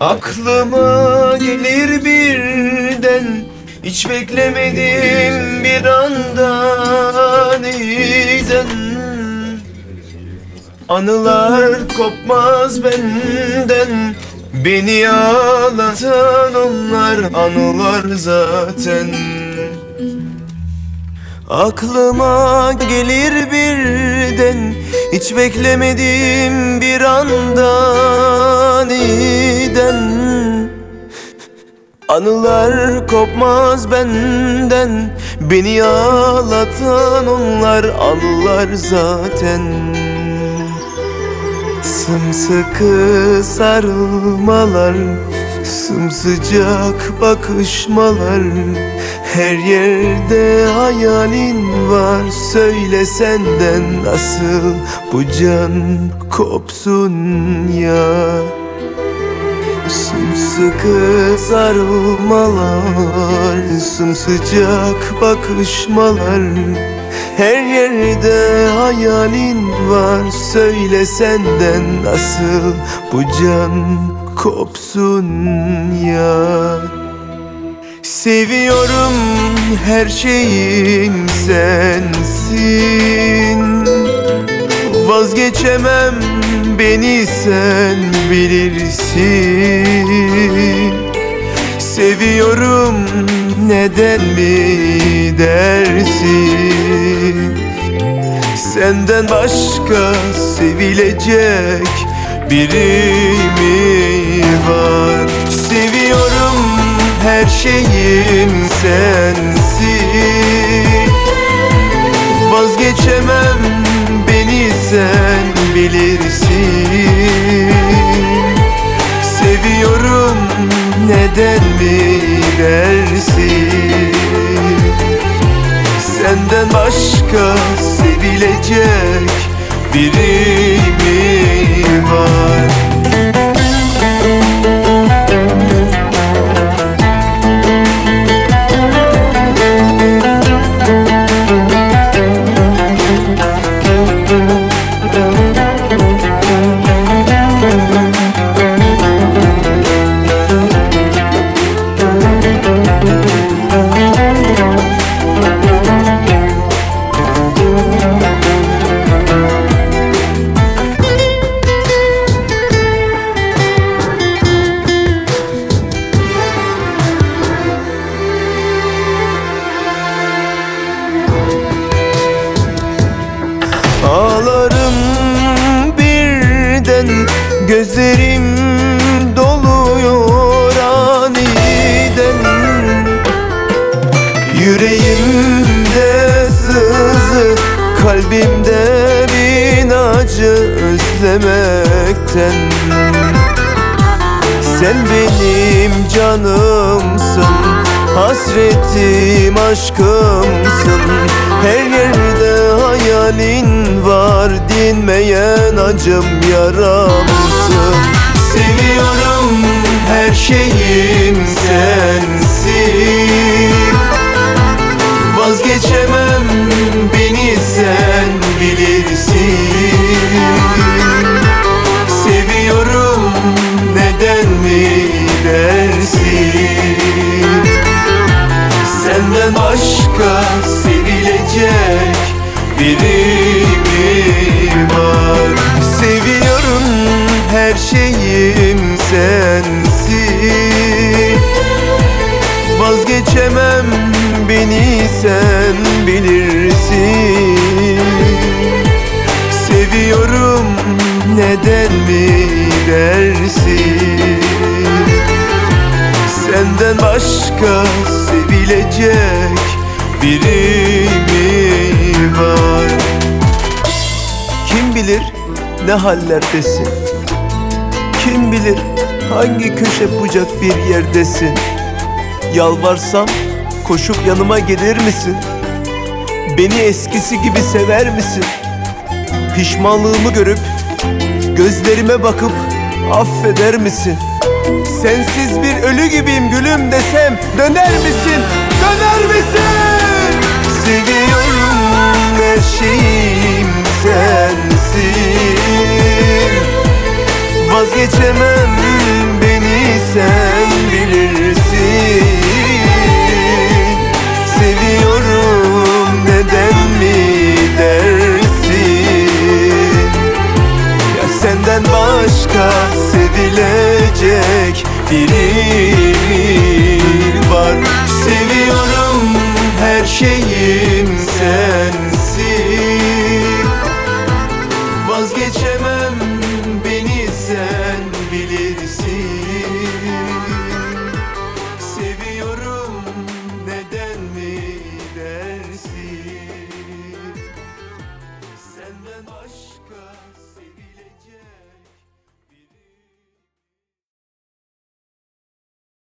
Aklıma gelir birden Hiç beklemedim bir anda neden Anılar kopmaz benden Beni ağlatan onlar anılar zaten. Aklıma gelir birden Hiç beklemedim bir anda Anılar kopmaz benden Beni ağlatan onlar anılar zaten. Sımsıkı sarılmalar Sımsıcak bakışmalar Her yerde hayalin var. Söyle senden nasıl bu can kopsun ya Sımsıkı sarılmalar Sımsıcak bakışmalar. Her yerde hayalin var Söyle senden nasıl bu can kopsun ya. Seviyorum her şeyim sensin. Vazgeçemem beni sen bilirsin. Seviyorum neden mi dersin? Senden başka sevilecek biri mi var? Seviyorum her şeyim sensin. Vazgeçemem neden mi dersin? Senden başka sevilecek biri Gözlerim doluyor aniden. Yüreğimde sızı Kalbimde bin acı özlemekten. Sen benim canımsın Hasretim aşkımsın. Her yerde hayalin var Dinmeyen acım yaramsın Seviyorum her şeyim sensin Vazgeçemem beni sen bilirsin. Seviyorum neden mi dersin? Senden başka sevilecek biri her şeyim sensin. Vazgeçemem beni sen bilirsin. Seviyorum neden mi dersin? Senden başka sevilecek biri mi var? Kim bilir ne hallerdesin Kim bilir hangi köşe bucak bir yerdesin Yalvarsam koşup yanıma gelir misin? Beni eskisi gibi sever misin? Pişmanlığımı görüp gözlerime bakıp affeder misin? Sensiz bir ölü gibiyim gülüm desem döner misin? Döner misin? Seviyorum Vazgeçemem beni sen bilirsin. Seviyorum neden mi dersin? Ya senden başka sevilecek biri mi var. Seviyorum her şeyim sensin. Vazgeçemem see.